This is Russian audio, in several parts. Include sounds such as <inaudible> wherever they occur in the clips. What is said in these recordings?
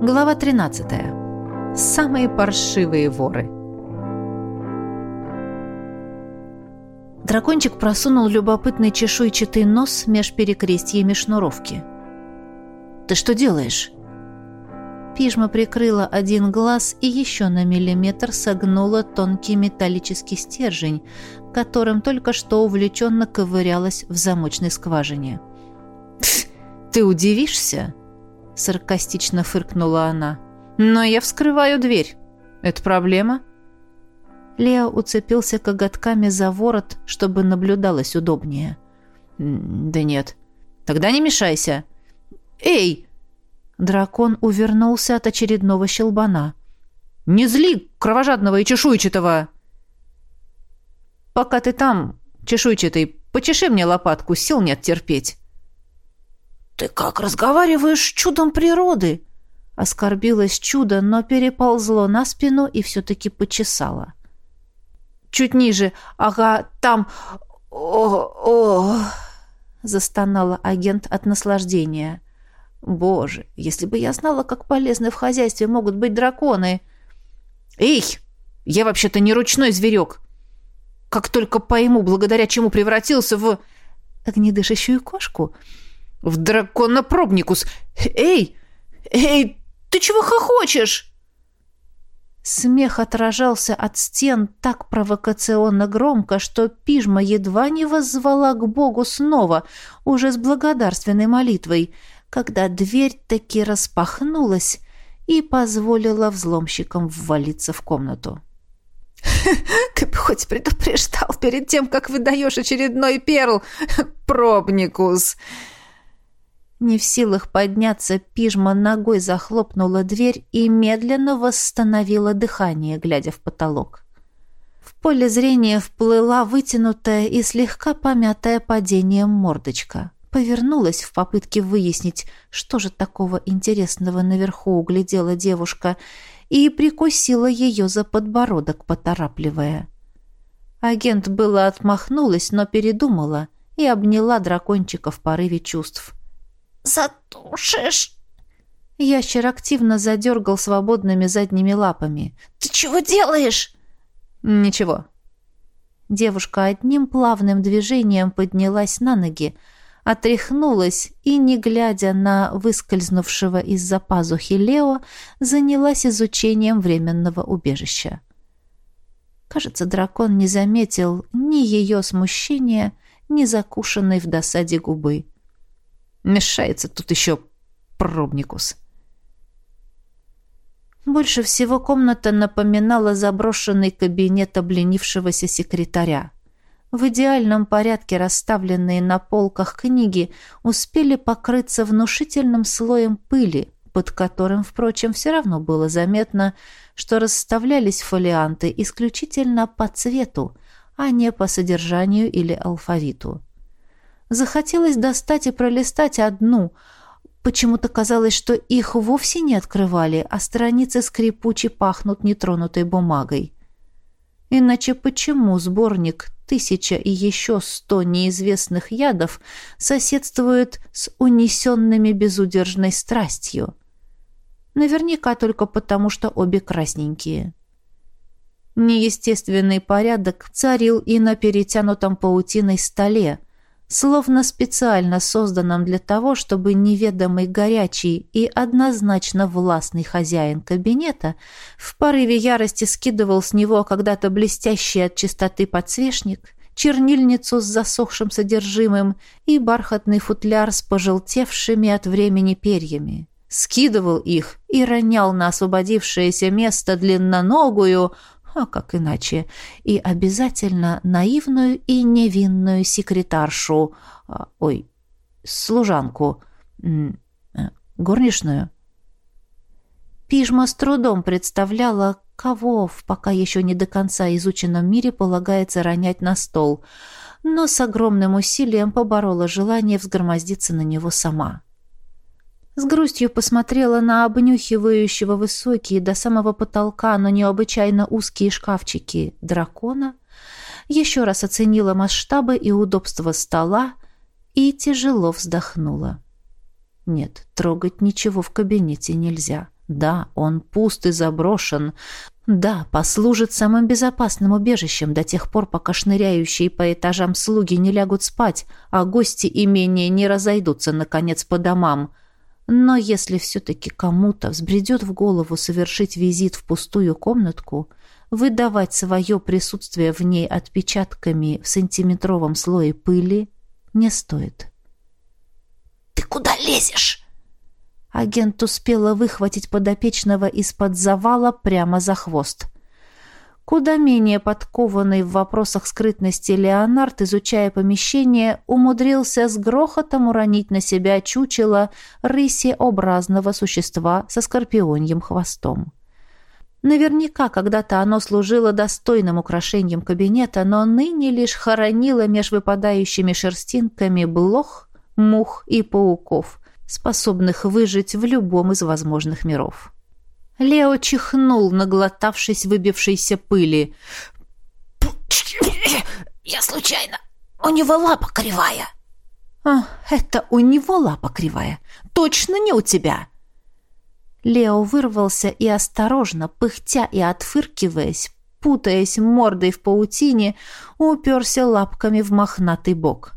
Глава 13. Самые паршивые воры. Дракончик просунул любопытный чешуйчатый нос меж перекрестьями шнуровки. «Ты что делаешь?» Пижма прикрыла один глаз и еще на миллиметр согнула тонкий металлический стержень, которым только что увлеченно ковырялась в замочной скважине. «Ты удивишься?» — саркастично фыркнула она. «Но я вскрываю дверь. Это проблема?» Лео уцепился коготками за ворот, чтобы наблюдалось удобнее. «Да нет. Тогда не мешайся». «Эй!» Дракон увернулся от очередного щелбана. «Не зли кровожадного и чешуйчатого!» «Пока ты там, чешуйчатый, почеши мне лопатку, сил нет терпеть». «Ты как разговариваешь с чудом природы?» Оскорбилось чудо, но переползло на спину и все-таки почесало. «Чуть ниже. Ага, там... О-о!» Застонала агент от наслаждения. Боже, если бы я знала, как полезны в хозяйстве могут быть драконы. Эй, я вообще-то не ручной зверек. Как только пойму, благодаря чему превратился в... Огнедышащую кошку? В драконопробникус. Эй, эй, ты чего хохочешь? Смех отражался от стен так провокационно громко, что пижма едва не воззвала к Богу снова, уже с благодарственной молитвой — когда дверь таки распахнулась и позволила взломщикам ввалиться в комнату. <laughs> «Ты бы хоть предупреждал перед тем, как выдаешь очередной перл, пробникус!» Не в силах подняться, пижма ногой захлопнула дверь и медленно восстановила дыхание, глядя в потолок. В поле зрения вплыла вытянутая и слегка помятая падением мордочка повернулась в попытке выяснить, что же такого интересного наверху углядела девушка, и прикусила ее за подбородок, поторапливая. Агент было отмахнулась, но передумала и обняла дракончика в порыве чувств. «Затушишь!» Ящер активно задергал свободными задними лапами. «Ты чего делаешь?» «Ничего». Девушка одним плавным движением поднялась на ноги, отряхнулась и, не глядя на выскользнувшего из-за пазухи Лео, занялась изучением временного убежища. Кажется, дракон не заметил ни ее смущения, ни закушенной в досаде губы. Мешается тут еще пробникус. Больше всего комната напоминала заброшенный кабинет обленившегося секретаря. В идеальном порядке расставленные на полках книги успели покрыться внушительным слоем пыли, под которым, впрочем, все равно было заметно, что расставлялись фолианты исключительно по цвету, а не по содержанию или алфавиту. Захотелось достать и пролистать одну. Почему-то казалось, что их вовсе не открывали, а страницы скрипуче пахнут нетронутой бумагой. Иначе почему сборник «Тысяча и еще сто неизвестных ядов» соседствует с унесенными безудержной страстью? Наверняка только потому, что обе красненькие. Неестественный порядок царил и на перетянутом паутиной столе, словно специально созданном для того, чтобы неведомый горячий и однозначно властный хозяин кабинета в порыве ярости скидывал с него когда-то блестящий от чистоты подсвечник, чернильницу с засохшим содержимым и бархатный футляр с пожелтевшими от времени перьями. Скидывал их и ронял на освободившееся место длинноногую, а как иначе, и обязательно наивную и невинную секретаршу, а, ой, служанку, э, горничную. Пижма с трудом представляла, кого в пока еще не до конца изученном мире полагается ронять на стол, но с огромным усилием поборола желание взгромоздиться на него сама. С грустью посмотрела на обнюхивающего высокие до самого потолка, но необычайно узкие шкафчики дракона, еще раз оценила масштабы и удобство стола и тяжело вздохнула. Нет, трогать ничего в кабинете нельзя. Да, он пуст и заброшен. Да, послужит самым безопасным убежищем до тех пор, пока шныряющие по этажам слуги не лягут спать, а гости имения не разойдутся, наконец, по домам. Но если все-таки кому-то взбредет в голову совершить визит в пустую комнатку, выдавать свое присутствие в ней отпечатками в сантиметровом слое пыли не стоит. «Ты куда лезешь?» Агент успела выхватить подопечного из-под завала прямо за хвост. Куда менее подкованный в вопросах скрытности Леонард, изучая помещение, умудрился с грохотом уронить на себя чучело рысеобразного существа со скорпионьим хвостом. Наверняка когда-то оно служило достойным украшением кабинета, но ныне лишь хоронило меж выпадающими шерстинками блох, мух и пауков, способных выжить в любом из возможных миров. Лео чихнул, наглотавшись выбившейся пыли. «Я случайно. У него лапа кривая». А, «Это у него лапа кривая. Точно не у тебя». Лео вырвался и осторожно, пыхтя и отфыркиваясь, путаясь мордой в паутине, уперся лапками в мохнатый бок.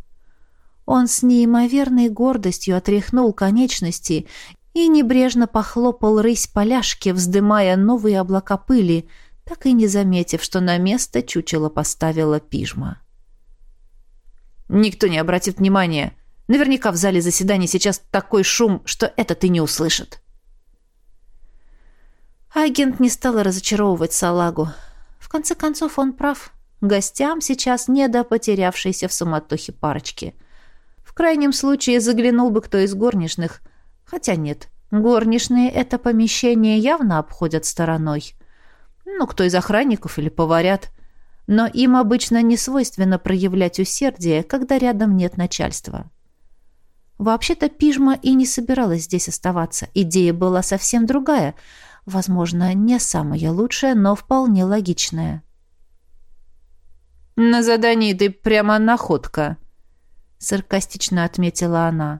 Он с неимоверной гордостью отряхнул конечности и небрежно похлопал рысь поляшки, вздымая новые облака пыли, так и не заметив, что на место чучело поставила пижма. «Никто не обратит внимания. Наверняка в зале заседаний сейчас такой шум, что это ты не услышит». Агент не стал разочаровывать салагу. В конце концов, он прав. Гостям сейчас не до потерявшейся в суматохе парочки. В крайнем случае заглянул бы кто из горничных, Хотя нет, горничные это помещение явно обходят стороной. Ну, кто из охранников или поварят. Но им обычно не свойственно проявлять усердие, когда рядом нет начальства. Вообще-то Пижма и не собиралась здесь оставаться. Идея была совсем другая. Возможно, не самая лучшая, но вполне логичная. «На задании ты прямо находка», — саркастично отметила она.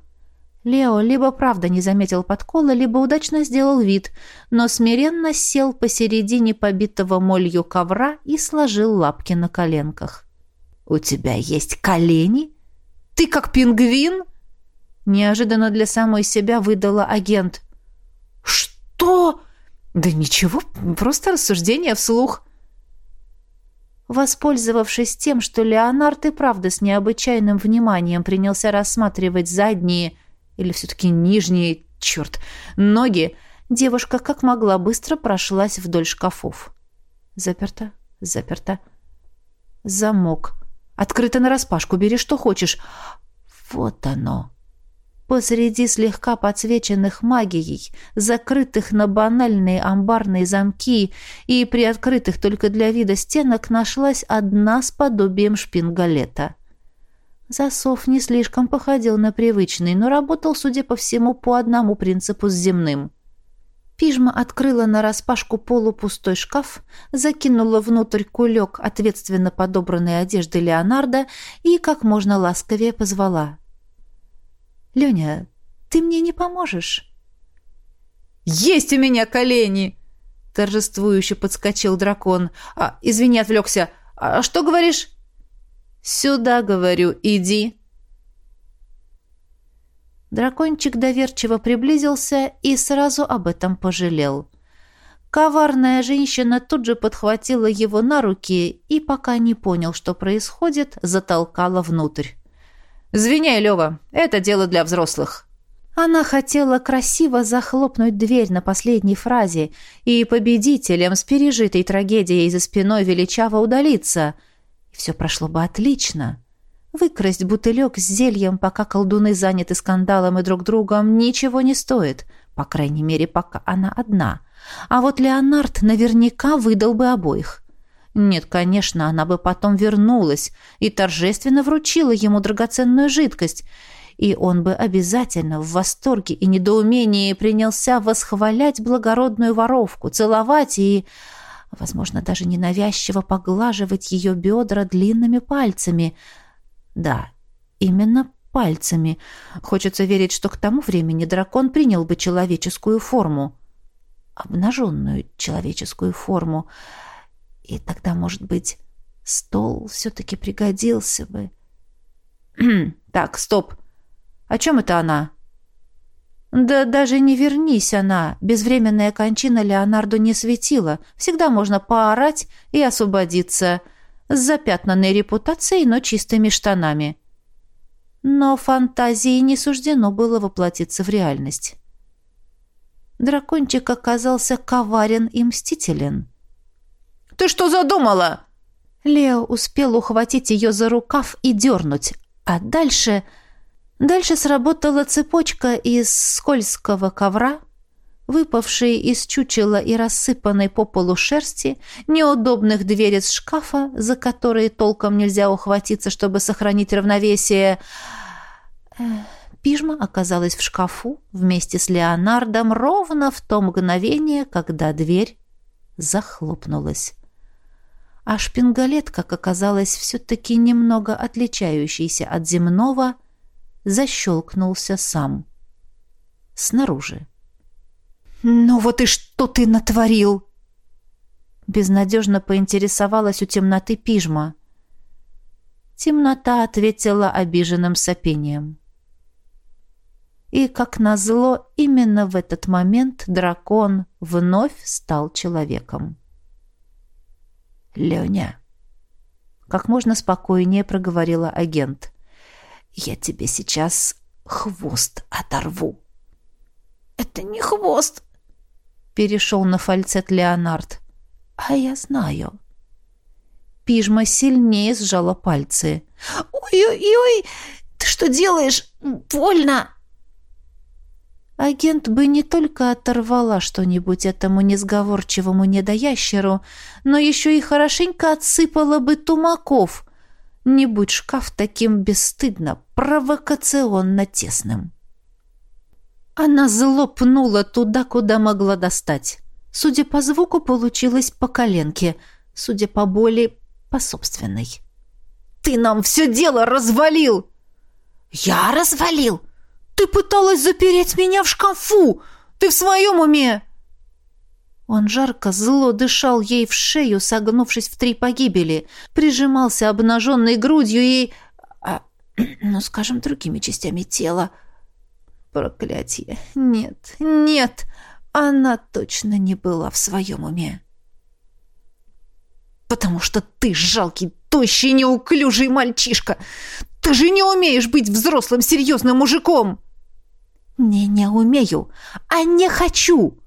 Лео либо правда не заметил подкола, либо удачно сделал вид, но смиренно сел посередине побитого молью ковра и сложил лапки на коленках. «У тебя есть колени? Ты как пингвин?» Неожиданно для самой себя выдала агент. «Что?» «Да ничего, просто рассуждение вслух». Воспользовавшись тем, что Леонард и правда с необычайным вниманием принялся рассматривать задние, или все-таки нижние, черт, ноги, девушка как могла быстро прошлась вдоль шкафов. Заперто, заперто. Замок. Открыто нараспашку, бери что хочешь. Вот оно. Посреди слегка подсвеченных магией, закрытых на банальные амбарные замки и приоткрытых только для вида стенок, нашлась одна с подобием шпингалета — Засов не слишком походил на привычный, но работал, судя по всему, по одному принципу с земным. Пижма открыла нараспашку полупустой шкаф, закинула внутрь кулек ответственно подобранной одежды Леонардо и как можно ласковее позвала. «Леня, ты мне не поможешь?» «Есть у меня колени!» Торжествующе подскочил дракон. «А, извини, отвлекся. А что говоришь?» «Сюда, говорю, иди!» Дракончик доверчиво приблизился и сразу об этом пожалел. Коварная женщина тут же подхватила его на руки и, пока не понял, что происходит, затолкала внутрь. «Звиняй, Лева, это дело для взрослых». Она хотела красиво захлопнуть дверь на последней фразе и победителям с пережитой трагедией за спиной величаво удалиться – все прошло бы отлично. Выкрасть бутылек с зельем, пока колдуны заняты скандалом и друг другом, ничего не стоит, по крайней мере, пока она одна. А вот Леонард наверняка выдал бы обоих. Нет, конечно, она бы потом вернулась и торжественно вручила ему драгоценную жидкость, и он бы обязательно в восторге и недоумении принялся восхвалять благородную воровку, целовать и возможно, даже ненавязчиво поглаживать ее бедра длинными пальцами. Да, именно пальцами. Хочется верить, что к тому времени дракон принял бы человеческую форму. обнаженную человеческую форму. И тогда, может быть, стол все-таки пригодился бы. <clears throat> «Так, стоп! О чем это она?» Да даже не вернись она, безвременная кончина Леонарду не светила. Всегда можно поорать и освободиться с запятнанной репутацией, но чистыми штанами. Но фантазии не суждено было воплотиться в реальность. Дракончик оказался коварен и мстителен. «Ты что задумала?» Лео успел ухватить ее за рукав и дернуть, а дальше Дальше сработала цепочка из скользкого ковра, выпавшей из чучела и рассыпанной по полу шерсти, неудобных дверец шкафа, за которые толком нельзя ухватиться, чтобы сохранить равновесие. Пижма оказалась в шкафу вместе с Леонардом ровно в то мгновение, когда дверь захлопнулась. А шпингалет, как оказалось, все-таки немного отличающийся от земного – защелкнулся сам. Снаружи. «Ну вот и что ты натворил?» Безнадежно поинтересовалась у темноты пижма. Темнота ответила обиженным сопением. И, как назло, именно в этот момент дракон вновь стал человеком. «Леня!» — как можно спокойнее проговорила агент. Я тебе сейчас хвост оторву. Это не хвост, перешел на фальцет Леонард. А я знаю. Пижма сильнее сжала пальцы. Ой-ой-ой, ты что делаешь? Больно. Агент бы не только оторвала что-нибудь этому несговорчивому недоящеру, но еще и хорошенько отсыпала бы тумаков, не будь шкаф таким бесстыдно, провокационно тесным. Она зло пнула туда, куда могла достать. Судя по звуку, получилось по коленке, судя по боли, по собственной. «Ты нам все дело развалил!» «Я развалил? Ты пыталась запереть меня в шкафу! Ты в своем уме?» Он жарко, зло дышал ей в шею, согнувшись в три погибели, прижимался обнаженной грудью и... А, <clears throat> ну, скажем, другими частями тела. Проклятие! Нет, нет! Она точно не была в своем уме. «Потому что ты жалкий, тощий, неуклюжий мальчишка! Ты же не умеешь быть взрослым, серьезным мужиком!» «Не не умею, а не хочу!»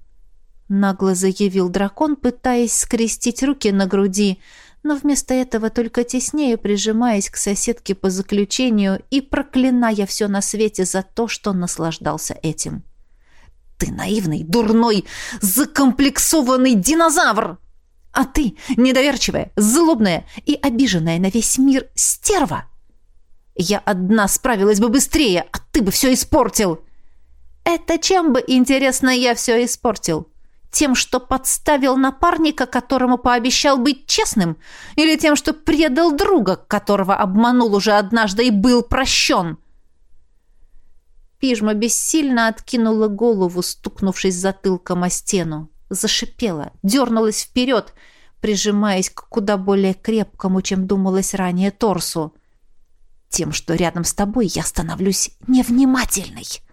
Нагло заявил дракон, пытаясь скрестить руки на груди, но вместо этого только теснее прижимаясь к соседке по заключению и проклиная все на свете за то, что наслаждался этим. «Ты наивный, дурной, закомплексованный динозавр! А ты недоверчивая, злобная и обиженная на весь мир стерва! Я одна справилась бы быстрее, а ты бы все испортил!» «Это чем бы, интересно, я все испортил?» Тем, что подставил напарника, которому пообещал быть честным? Или тем, что предал друга, которого обманул уже однажды и был прощен? Пижма бессильно откинула голову, стукнувшись затылком о стену. Зашипела, дернулась вперед, прижимаясь к куда более крепкому, чем думалось ранее, торсу. Тем, что рядом с тобой я становлюсь невнимательной.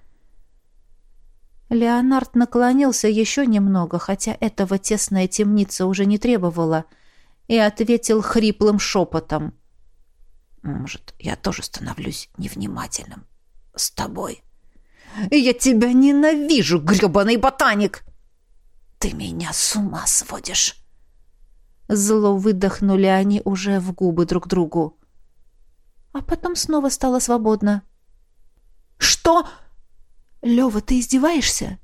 Леонард наклонился еще немного, хотя этого тесная темница уже не требовала, и ответил хриплым шепотом. «Может, я тоже становлюсь невнимательным с тобой?» «Я тебя ненавижу, гребаный ботаник!» «Ты меня с ума сводишь!» Зло выдохнули они уже в губы друг другу. А потом снова стало свободно. «Что?» «Лёва, ты издеваешься?»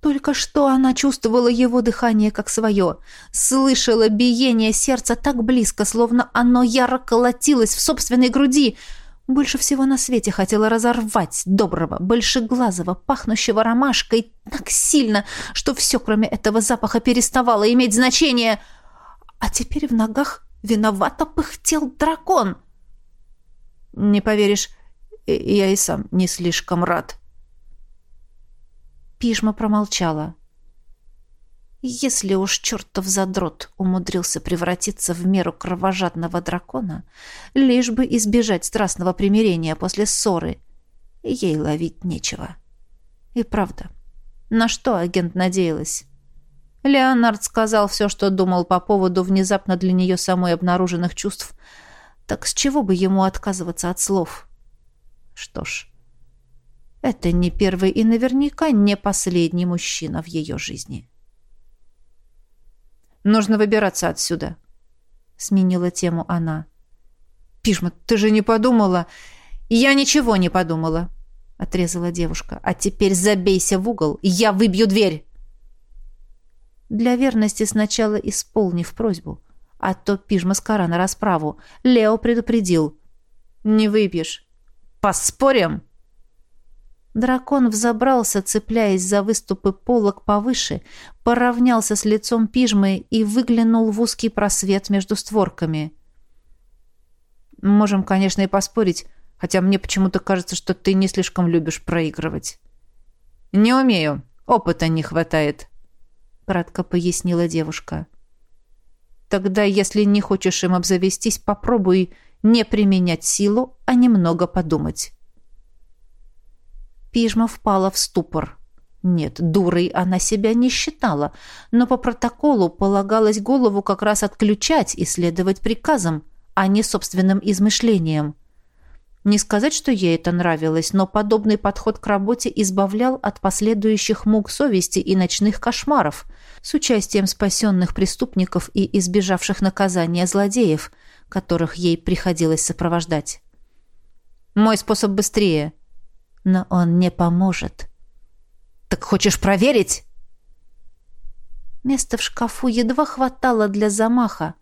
Только что она чувствовала его дыхание как свое, слышала биение сердца так близко, словно оно яро колотилось в собственной груди. Больше всего на свете хотела разорвать доброго, большеглазого, пахнущего ромашкой так сильно, что все, кроме этого запаха, переставало иметь значение. А теперь в ногах виновато пыхтел дракон. «Не поверишь, я и сам не слишком рад», Пижма промолчала. Если уж чертов задрот умудрился превратиться в меру кровожадного дракона, лишь бы избежать страстного примирения после ссоры, ей ловить нечего. И правда, на что агент надеялась? Леонард сказал все, что думал по поводу внезапно для нее самой обнаруженных чувств. Так с чего бы ему отказываться от слов? Что ж, это не первый и наверняка не последний мужчина в ее жизни. Нужно выбираться отсюда. Сменила тему она. Пишма, ты же не подумала? Я ничего не подумала. Отрезала девушка. А теперь забейся в угол, и я выбью дверь. Для верности сначала исполнив просьбу, а то пижма скора на расправу. Лео предупредил. «Не выпьешь. Поспорим?» Дракон взобрался, цепляясь за выступы полок повыше, поравнялся с лицом пижмы и выглянул в узкий просвет между створками. «Можем, конечно, и поспорить, хотя мне почему-то кажется, что ты не слишком любишь проигрывать». «Не умею. Опыта не хватает», — кратко пояснила девушка. «Тогда, если не хочешь им обзавестись, попробуй не применять силу, а немного подумать». Пижма впала в ступор. Нет, дурой она себя не считала, но по протоколу полагалось голову как раз отключать и следовать приказам, а не собственным измышлениям. Не сказать, что ей это нравилось, но подобный подход к работе избавлял от последующих мук совести и ночных кошмаров с участием спасенных преступников и избежавших наказания злодеев, которых ей приходилось сопровождать. «Мой способ быстрее», но он не поможет. «Так хочешь проверить?» Места в шкафу едва хватало для замаха,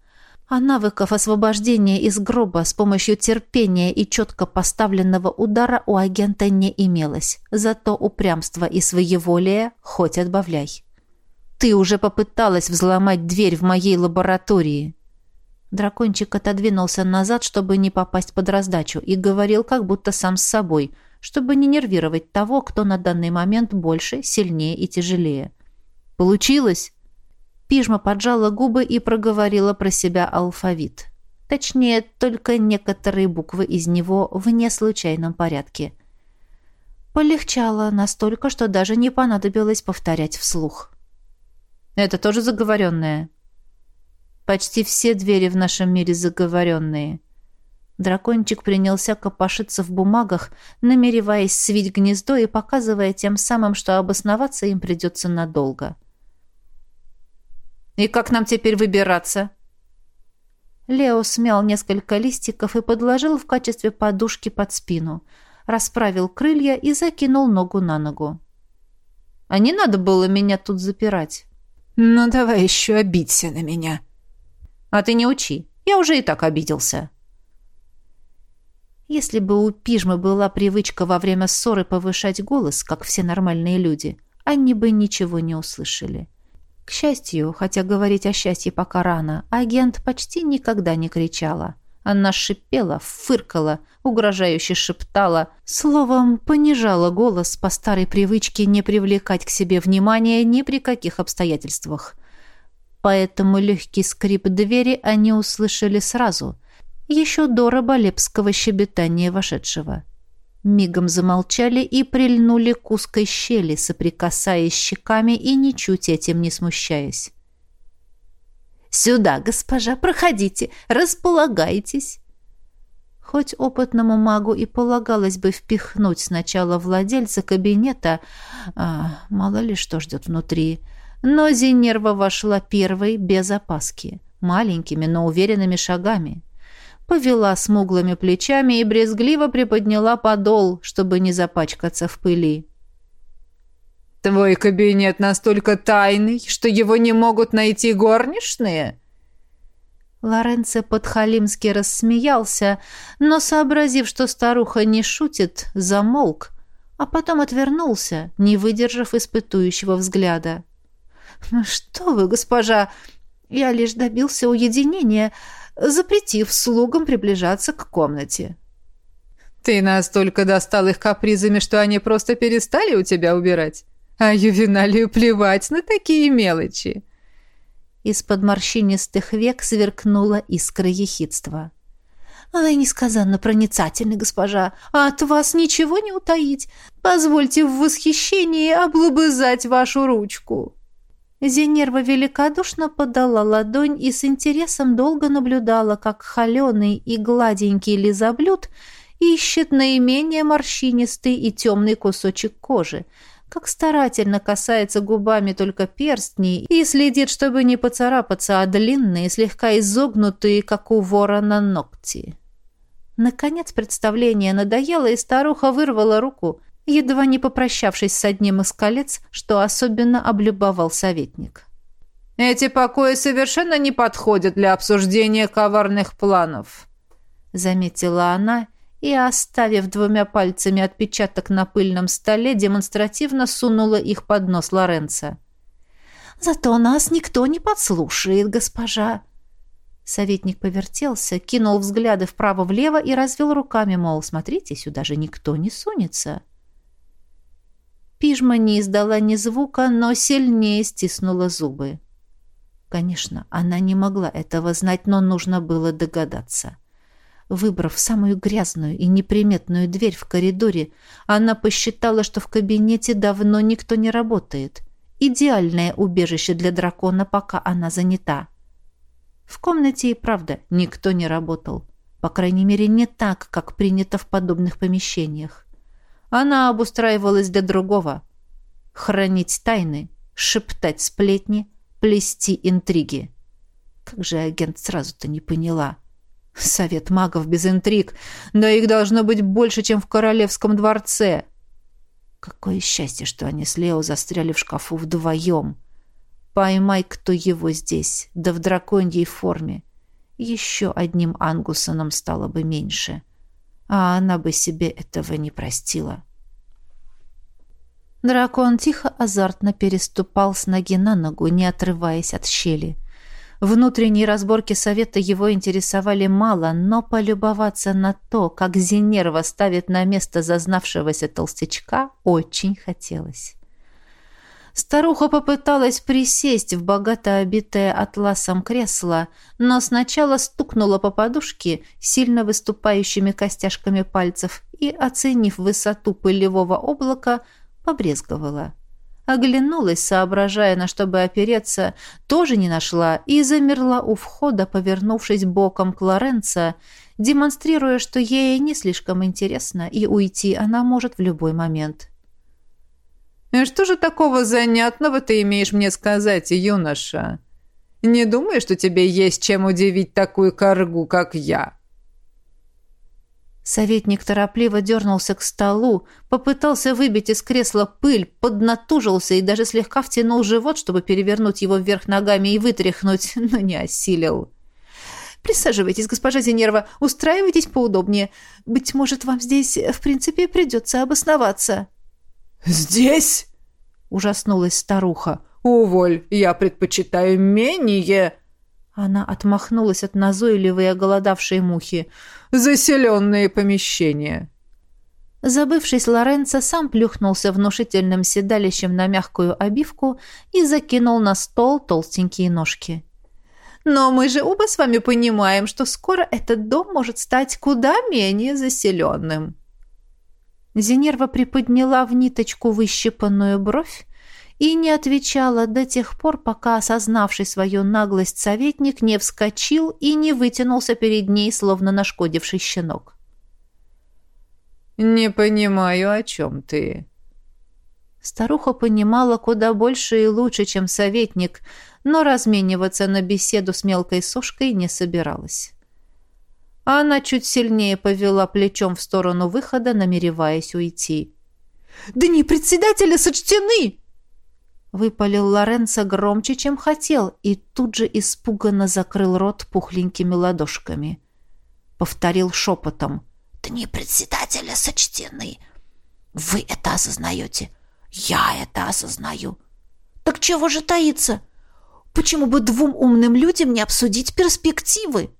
а навыков освобождения из гроба с помощью терпения и четко поставленного удара у агента не имелось. Зато упрямство и своеволие хоть отбавляй. «Ты уже попыталась взломать дверь в моей лаборатории». Дракончик отодвинулся назад, чтобы не попасть под раздачу, и говорил как будто сам с собой – чтобы не нервировать того, кто на данный момент больше, сильнее и тяжелее. «Получилось!» Пижма поджала губы и проговорила про себя алфавит. Точнее, только некоторые буквы из него в неслучайном порядке. Полегчало настолько, что даже не понадобилось повторять вслух. «Это тоже заговоренное?» «Почти все двери в нашем мире заговоренные», Дракончик принялся копошиться в бумагах, намереваясь свить гнездо и показывая тем самым, что обосноваться им придется надолго. «И как нам теперь выбираться?» Лео смял несколько листиков и подложил в качестве подушки под спину, расправил крылья и закинул ногу на ногу. «А не надо было меня тут запирать». «Ну, давай еще обидься на меня». «А ты не учи. Я уже и так обиделся». Если бы у Пижмы была привычка во время ссоры повышать голос, как все нормальные люди, они бы ничего не услышали. К счастью, хотя говорить о счастье пока рано, агент почти никогда не кричала. Она шипела, фыркала, угрожающе шептала, словом, понижала голос по старой привычке не привлекать к себе внимания ни при каких обстоятельствах. Поэтому легкий скрип двери они услышали сразу – еще до раболепского щебетания вошедшего. Мигом замолчали и прильнули к узкой щели, соприкасаясь щеками и ничуть этим не смущаясь. «Сюда, госпожа, проходите, располагайтесь!» Хоть опытному магу и полагалось бы впихнуть сначала владельца кабинета, а, мало ли что ждет внутри, но Зинерва вошла первой без опаски, маленькими, но уверенными шагами повела смуглыми плечами и брезгливо приподняла подол, чтобы не запачкаться в пыли. «Твой кабинет настолько тайный, что его не могут найти горничные?» Лоренцо подхалимски рассмеялся, но, сообразив, что старуха не шутит, замолк, а потом отвернулся, не выдержав испытующего взгляда. «Ну «Что вы, госпожа, я лишь добился уединения запретив слугам приближаться к комнате. «Ты настолько достал их капризами, что они просто перестали у тебя убирать? А ювеналию плевать на такие мелочи!» Из-под морщинистых век сверкнула искра ехидства. «Вы несказанно проницательны, госпожа, а от вас ничего не утаить. Позвольте в восхищении облобызать вашу ручку». Зенерва великодушно подала ладонь и с интересом долго наблюдала, как холеный и гладенький лизоблюд ищет наименее морщинистый и темный кусочек кожи, как старательно касается губами только перстней и следит, чтобы не поцарапаться, а длинные, слегка изогнутые, как у ворона, ногти. Наконец представление надоело, и старуха вырвала руку, едва не попрощавшись с одним из колец, что особенно облюбовал советник. «Эти покои совершенно не подходят для обсуждения коварных планов», — заметила она, и, оставив двумя пальцами отпечаток на пыльном столе, демонстративно сунула их под нос Лоренца. «Зато нас никто не подслушает, госпожа», Советник повертелся, кинул взгляды вправо-влево и развел руками, мол, смотрите, сюда же никто не сунется. Пижма не издала ни звука, но сильнее стиснула зубы. Конечно, она не могла этого знать, но нужно было догадаться. Выбрав самую грязную и неприметную дверь в коридоре, она посчитала, что в кабинете давно никто не работает. Идеальное убежище для дракона, пока она занята. В комнате и правда никто не работал. По крайней мере, не так, как принято в подобных помещениях. Она обустраивалась для другого. Хранить тайны, шептать сплетни, плести интриги. Как же агент сразу-то не поняла. Совет магов без интриг, да их должно быть больше, чем в королевском дворце. Какое счастье, что они с Лео застряли в шкафу вдвоем. Поймай, кто его здесь, да в драконьей форме. Еще одним ангусоном стало бы меньше. А она бы себе этого не простила. Дракон тихо, азартно переступал с ноги на ногу, не отрываясь от щели. Внутренние разборки совета его интересовали мало, но полюбоваться на то, как Зенерва ставит на место зазнавшегося толстячка, очень хотелось. Старуха попыталась присесть в богато обитое атласом кресло, но сначала стукнула по подушке сильно выступающими костяшками пальцев и, оценив высоту пылевого облака, побрезговала. Оглянулась, соображая, на что бы опереться, тоже не нашла и замерла у входа, повернувшись боком к Лоренцо, демонстрируя, что ей не слишком интересно, и уйти она может в любой момент. «И что же такого занятного ты имеешь мне сказать, юноша? Не думаю, что тебе есть чем удивить такую коргу, как я». Советник торопливо дернулся к столу, попытался выбить из кресла пыль, поднатужился и даже слегка втянул живот, чтобы перевернуть его вверх ногами и вытряхнуть, но не осилил. «Присаживайтесь, госпожа Зенерва, устраивайтесь поудобнее. Быть может, вам здесь, в принципе, придется обосноваться». «Здесь?» — ужаснулась старуха. «Уволь, я предпочитаю менее...» Она отмахнулась от назойливой оголодавшей мухи. «Заселенные помещения». Забывшись, Лоренцо сам плюхнулся внушительным седалищем на мягкую обивку и закинул на стол толстенькие ножки. «Но мы же оба с вами понимаем, что скоро этот дом может стать куда менее заселенным». Зенерва приподняла в ниточку выщипанную бровь и не отвечала до тех пор, пока осознавший свою наглость советник не вскочил и не вытянулся перед ней, словно нашкодивший щенок. «Не понимаю, о чем ты?» Старуха понимала куда больше и лучше, чем советник, но размениваться на беседу с мелкой сошкой не собиралась. Она чуть сильнее повела плечом в сторону выхода, намереваясь уйти. «Дни председателя сочтены!» Выпалил Лоренцо громче, чем хотел, и тут же испуганно закрыл рот пухленькими ладошками. Повторил шепотом. «Дни председателя сочтены. Вы это осознаете. Я это осознаю. Так чего же таиться? Почему бы двум умным людям не обсудить перспективы?»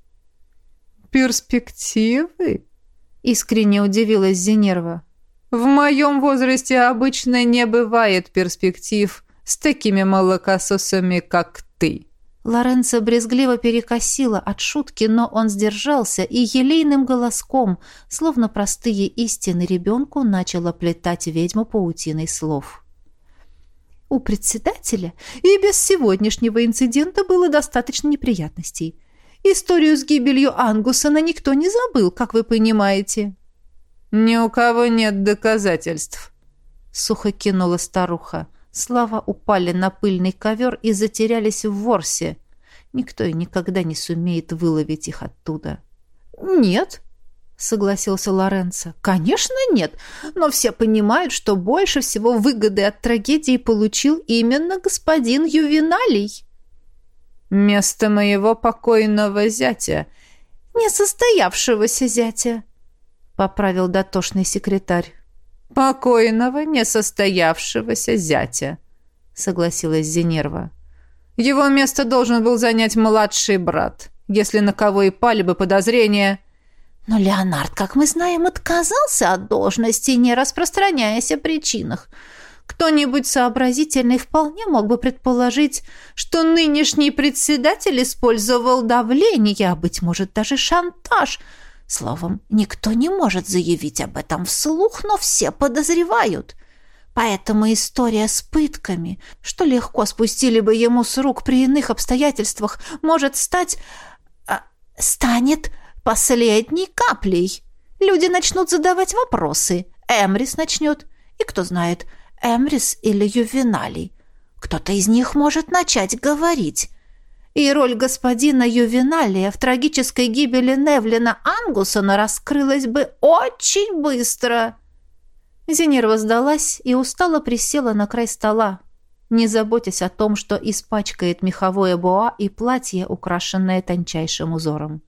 «Перспективы?» — искренне удивилась Зенерва. «В моем возрасте обычно не бывает перспектив с такими молокососами, как ты». Лоренцо брезгливо перекосила от шутки, но он сдержался и елейным голоском, словно простые истины ребенку, начал оплетать ведьму паутиной слов. У председателя и без сегодняшнего инцидента было достаточно неприятностей. Историю с гибелью Ангусона никто не забыл, как вы понимаете. «Ни у кого нет доказательств», — сухо кинула старуха. Слова упали на пыльный ковер и затерялись в ворсе. Никто и никогда не сумеет выловить их оттуда. «Нет», — согласился Лоренцо. «Конечно нет, но все понимают, что больше всего выгоды от трагедии получил именно господин Ювеналий». «Место моего покойного зятя». «Несостоявшегося зятя», — поправил дотошный секретарь покойного, несостоявшегося зятя», — согласилась Зенерва. «Его место должен был занять младший брат, если на кого и пали бы подозрения». «Но Леонард, как мы знаем, отказался от должности, не распространяясь о причинах». Кто-нибудь сообразительный вполне мог бы предположить, что нынешний председатель использовал давление, а, быть может, даже шантаж — Словом, никто не может заявить об этом вслух, но все подозревают. Поэтому история с пытками, что легко спустили бы ему с рук при иных обстоятельствах, может стать... А, станет последней каплей. Люди начнут задавать вопросы. Эмрис начнет. И кто знает, Эмрис или Ювеналий. Кто-то из них может начать говорить и роль господина Ювеналия в трагической гибели Невлина Ангусона раскрылась бы очень быстро. Зенерва сдалась и устало присела на край стола, не заботясь о том, что испачкает меховое боа и платье, украшенное тончайшим узором.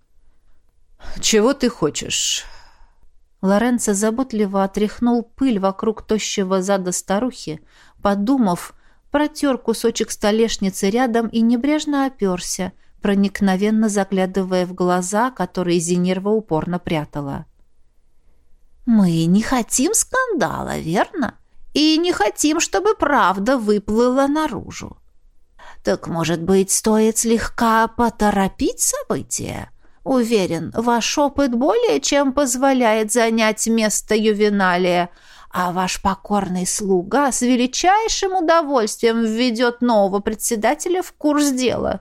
«Чего ты хочешь?» Лоренцо заботливо отряхнул пыль вокруг тощего зада старухи, подумав, протер кусочек столешницы рядом и небрежно оперся, проникновенно заглядывая в глаза, которые Зинерва упорно прятала. «Мы не хотим скандала, верно? И не хотим, чтобы правда выплыла наружу. Так, может быть, стоит слегка поторопить события?» Уверен, ваш опыт более чем позволяет занять место ювеналия, а ваш покорный слуга с величайшим удовольствием введет нового председателя в курс дела».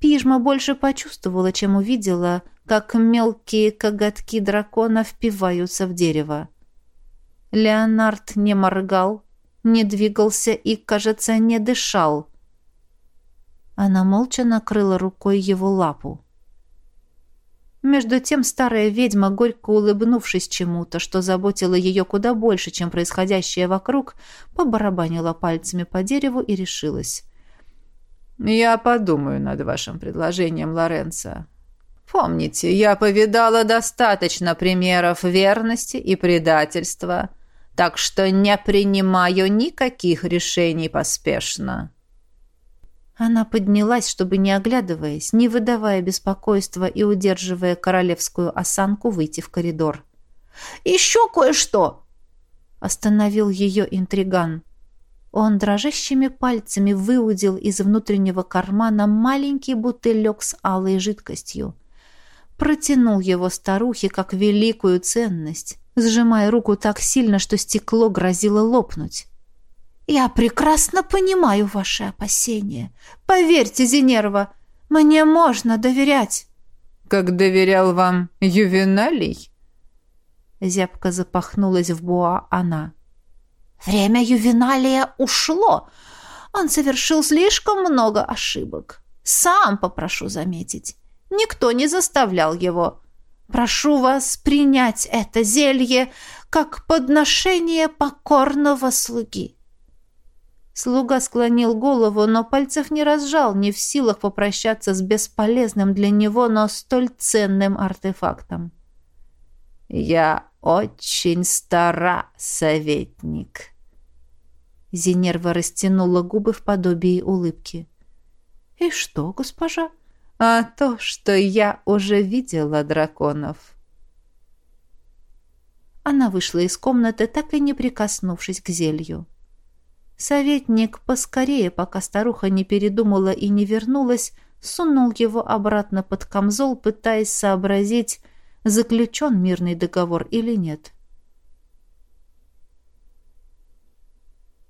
Пижма больше почувствовала, чем увидела, как мелкие коготки дракона впиваются в дерево. Леонард не моргал, не двигался и, кажется, не дышал. Она молча накрыла рукой его лапу. Между тем старая ведьма, горько улыбнувшись чему-то, что заботило ее куда больше, чем происходящее вокруг, побарабанила пальцами по дереву и решилась. «Я подумаю над вашим предложением, Лоренцо. Помните, я повидала достаточно примеров верности и предательства, так что не принимаю никаких решений поспешно». Она поднялась, чтобы, не оглядываясь, не выдавая беспокойства и удерживая королевскую осанку, выйти в коридор. «Еще кое-что!» Остановил ее интриган. Он дрожащими пальцами выудил из внутреннего кармана маленький бутылек с алой жидкостью. Протянул его старухе как великую ценность, сжимая руку так сильно, что стекло грозило лопнуть. «Я прекрасно понимаю ваши опасения. Поверьте, Зенерва, мне можно доверять». «Как доверял вам Ювеналий?» Зябко запахнулась в Буа она. «Время Ювеналия ушло. Он совершил слишком много ошибок. Сам попрошу заметить. Никто не заставлял его. Прошу вас принять это зелье как подношение покорного слуги». Слуга склонил голову, но пальцев не разжал, не в силах попрощаться с бесполезным для него, но столь ценным артефактом. «Я очень стара, советник». Зинерва растянула губы в подобии улыбки. «И что, госпожа?» «А то, что я уже видела драконов». Она вышла из комнаты, так и не прикоснувшись к зелью. Советник поскорее, пока старуха не передумала и не вернулась, сунул его обратно под камзол, пытаясь сообразить, заключен мирный договор или нет.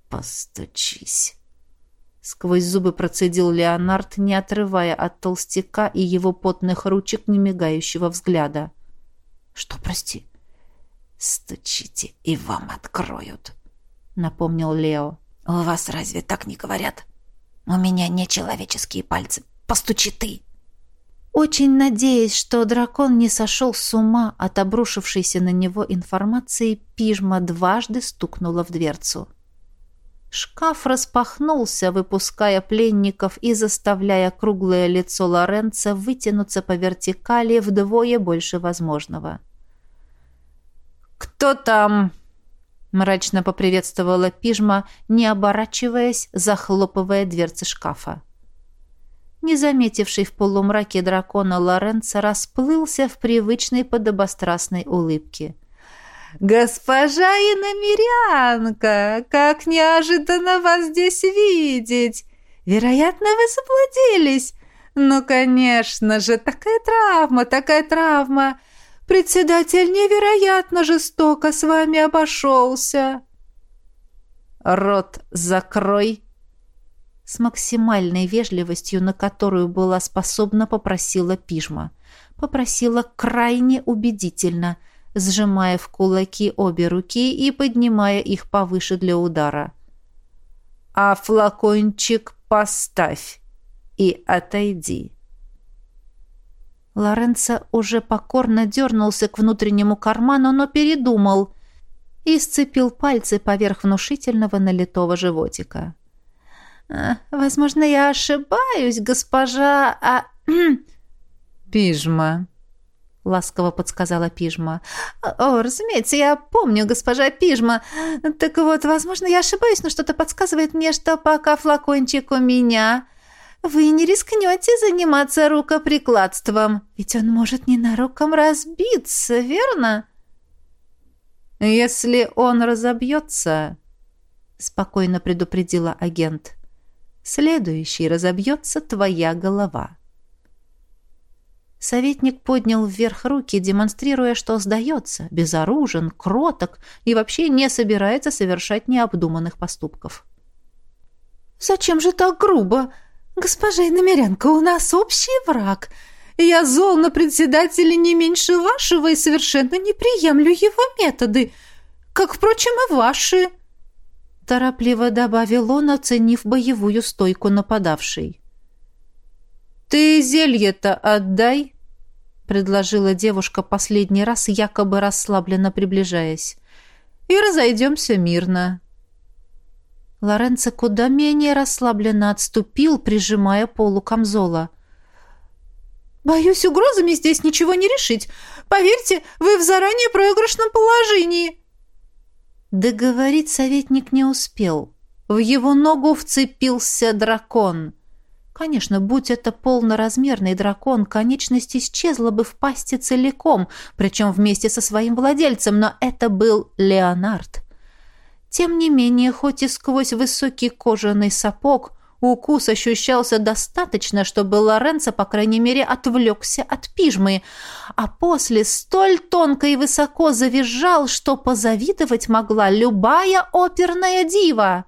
«Постучись!» Сквозь зубы процедил Леонард, не отрывая от толстяка и его потных ручек немигающего взгляда. «Что, прости?» «Стучите, и вам откроют», — напомнил Лео. «У вас разве так не говорят? У меня нечеловеческие пальцы. Постучи ты!» Очень надеясь, что дракон не сошел с ума от обрушившейся на него информации, пижма дважды стукнула в дверцу. Шкаф распахнулся, выпуская пленников и заставляя круглое лицо Лоренца вытянуться по вертикали вдвое больше возможного. «Кто там?» — мрачно поприветствовала пижма, не оборачиваясь, захлопывая дверцы шкафа. Не заметивший в полумраке дракона Лоренца расплылся в привычной подобострастной улыбке — «Госпожа иномерянка, как неожиданно вас здесь видеть! Вероятно, вы заблудились. Ну, конечно же, такая травма, такая травма. Председатель невероятно жестоко с вами обошелся». «Рот закрой!» С максимальной вежливостью, на которую была способна, попросила пижма. Попросила крайне убедительно – сжимая в кулаки обе руки и поднимая их повыше для удара. «А флакончик поставь и отойди». Лоренцо уже покорно дернулся к внутреннему карману, но передумал и сцепил пальцы поверх внушительного налитого животика. «А, «Возможно, я ошибаюсь, госпожа, а...» <clears throat> «Пижма», — ласково подсказала Пижма. «О, разумеется, я помню, госпожа Пижма. Так вот, возможно, я ошибаюсь, но что-то подсказывает мне, что пока флакончик у меня, вы не рискнете заниматься рукоприкладством, ведь он может ненароком разбиться, верно?» «Если он разобьется», — спокойно предупредила агент, — «следующий разобьется твоя голова». Советник поднял вверх руки, демонстрируя, что сдается, безоружен, кроток и вообще не собирается совершать необдуманных поступков. «Зачем же так грубо? Госпожа иномерянка, у нас общий враг. Я зол на председателя не меньше вашего и совершенно не приемлю его методы, как, впрочем, и ваши». Торопливо добавил он, оценив боевую стойку нападавшей. «Ты зелье-то отдай», — предложила девушка последний раз, якобы расслабленно приближаясь. «И разойдемся мирно». Лоренцо куда менее расслабленно отступил, прижимая полу камзола. «Боюсь, угрозами здесь ничего не решить. Поверьте, вы в заранее проигрышном положении». Договорить советник не успел. В его ногу вцепился дракон — Конечно, будь это полноразмерный дракон, конечность исчезла бы в пасти целиком, причем вместе со своим владельцем, но это был Леонард. Тем не менее, хоть и сквозь высокий кожаный сапог, укус ощущался достаточно, чтобы Лоренцо, по крайней мере, отвлекся от пижмы, а после столь тонко и высоко завизжал, что позавидовать могла любая оперная дива.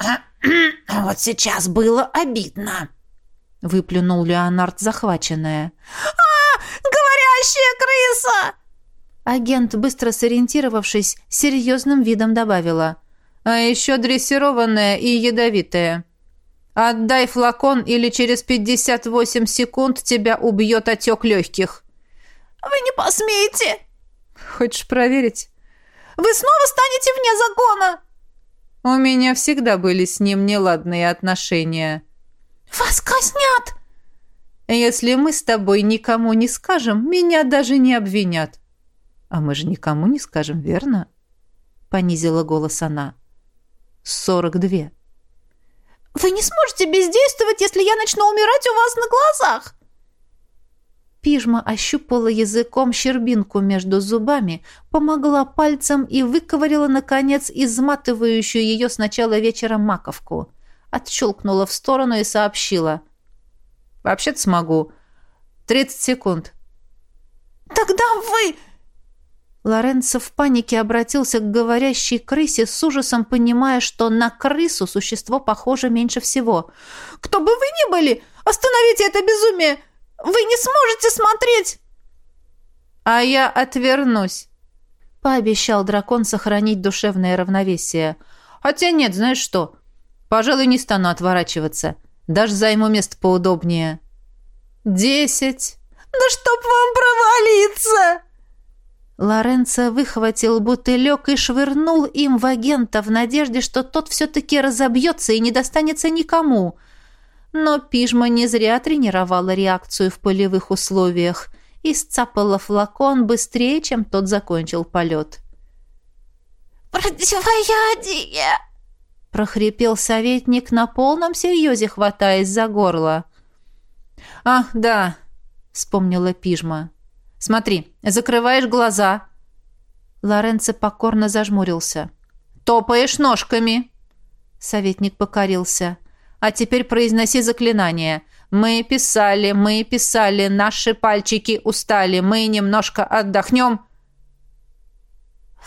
<coughs> «Вот сейчас было обидно», — выплюнул Леонард, захваченная. «А, говорящая крыса!» Агент, быстро сориентировавшись, серьезным видом добавила. «А еще дрессированная и ядовитая. Отдай флакон, или через пятьдесят восемь секунд тебя убьет отек легких». «Вы не посмеете!» «Хочешь проверить?» «Вы снова станете вне закона!» У меня всегда были с ним неладные отношения. Вас казнят! Если мы с тобой никому не скажем, меня даже не обвинят. А мы же никому не скажем, верно? Понизила голос она. Сорок две. Вы не сможете бездействовать, если я начну умирать у вас на глазах. Пижма ощупала языком щербинку между зубами, помогла пальцем и выковырила, наконец, изматывающую ее с начала вечера маковку. Отщелкнула в сторону и сообщила. «Вообще-то смогу. Тридцать секунд». «Тогда вы...» Лоренцо в панике обратился к говорящей крысе с ужасом, понимая, что на крысу существо похоже меньше всего. «Кто бы вы ни были, остановите это безумие! Вы не сможете смотреть!» «А я отвернусь», — пообещал дракон сохранить душевное равновесие. «Хотя нет, знаешь что? Пожалуй, не стану отворачиваться. Даже займу место поудобнее». «Десять». «Да чтоб вам провалиться!» Лоренцо выхватил бутылек и швырнул им в агента в надежде, что тот все-таки разобьется и не достанется никому. Но пижма не зря тренировала реакцию в полевых условиях и сцапала флакон быстрее, чем тот закончил полет. «Противоядие!» — прохрипел советник на полном серьезе, хватаясь за горло. «Ах, да!» — вспомнила пижма. «Смотри, закрываешь глаза». Лоренцо покорно зажмурился. «Топаешь ножками!» Советник покорился. А теперь произноси заклинание. Мы писали, мы писали, наши пальчики устали, мы немножко отдохнем.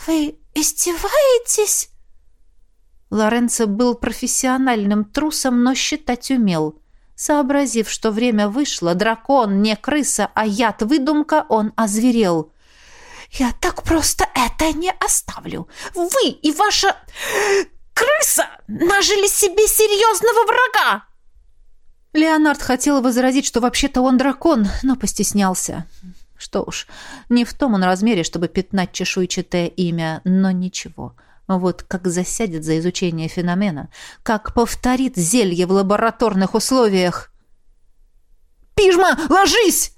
Вы издеваетесь? Лоренцо был профессиональным трусом, но считать умел. Сообразив, что время вышло, дракон не крыса, а яд-выдумка, он озверел. «Я так просто это не оставлю! Вы и ваша крыса нажили себе серьезного врага!» Леонард хотел возразить, что вообще-то он дракон, но постеснялся. Что уж, не в том он размере, чтобы пятнать чешуйчатое имя, но ничего. Вот как засядет за изучение феномена, как повторит зелье в лабораторных условиях. «Пижма, ложись!»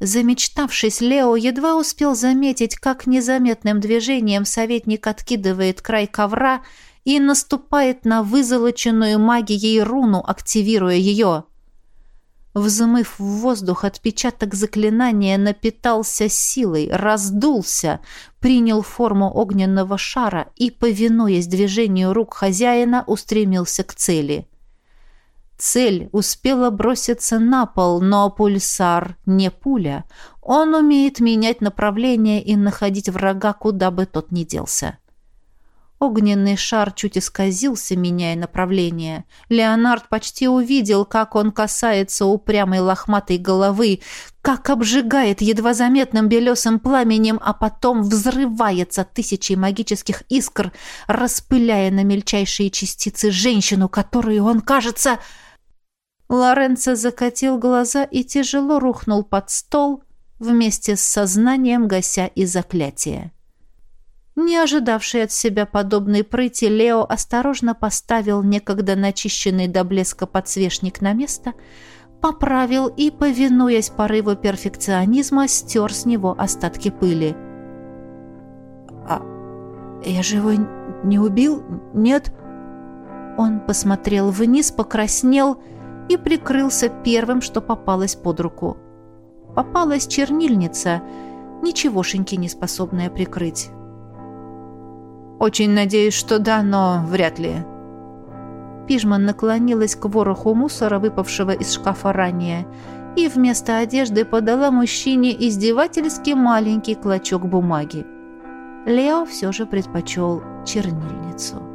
Замечтавшись, Лео едва успел заметить, как незаметным движением советник откидывает край ковра и наступает на вызолоченную магией руну, активируя ее. Взмыв в воздух, отпечаток заклинания напитался силой, раздулся, принял форму огненного шара и, повинуясь движению рук хозяина, устремился к цели. Цель успела броситься на пол, но пульсар не пуля. Он умеет менять направление и находить врага, куда бы тот ни делся. Огненный шар чуть исказился, меняя направление. Леонард почти увидел, как он касается упрямой лохматой головы, как обжигает едва заметным белесым пламенем, а потом взрывается тысячей магических искр, распыляя на мельчайшие частицы женщину, которую он, кажется... Лоренцо закатил глаза и тяжело рухнул под стол вместе с сознанием гася и заклятия. Не ожидавший от себя подобной прыти, Лео осторожно поставил некогда начищенный до блеска подсвечник на место, поправил и, повинуясь порыву перфекционизма, стер с него остатки пыли. «А я же его не убил? Нет?» Он посмотрел вниз, покраснел и прикрылся первым, что попалось под руку. Попалась чернильница, ничегошеньки не способная прикрыть. «Очень надеюсь, что да, но вряд ли». Пижман наклонилась к вороху мусора, выпавшего из шкафа ранее, и вместо одежды подала мужчине издевательски маленький клочок бумаги. Лео все же предпочел чернильницу.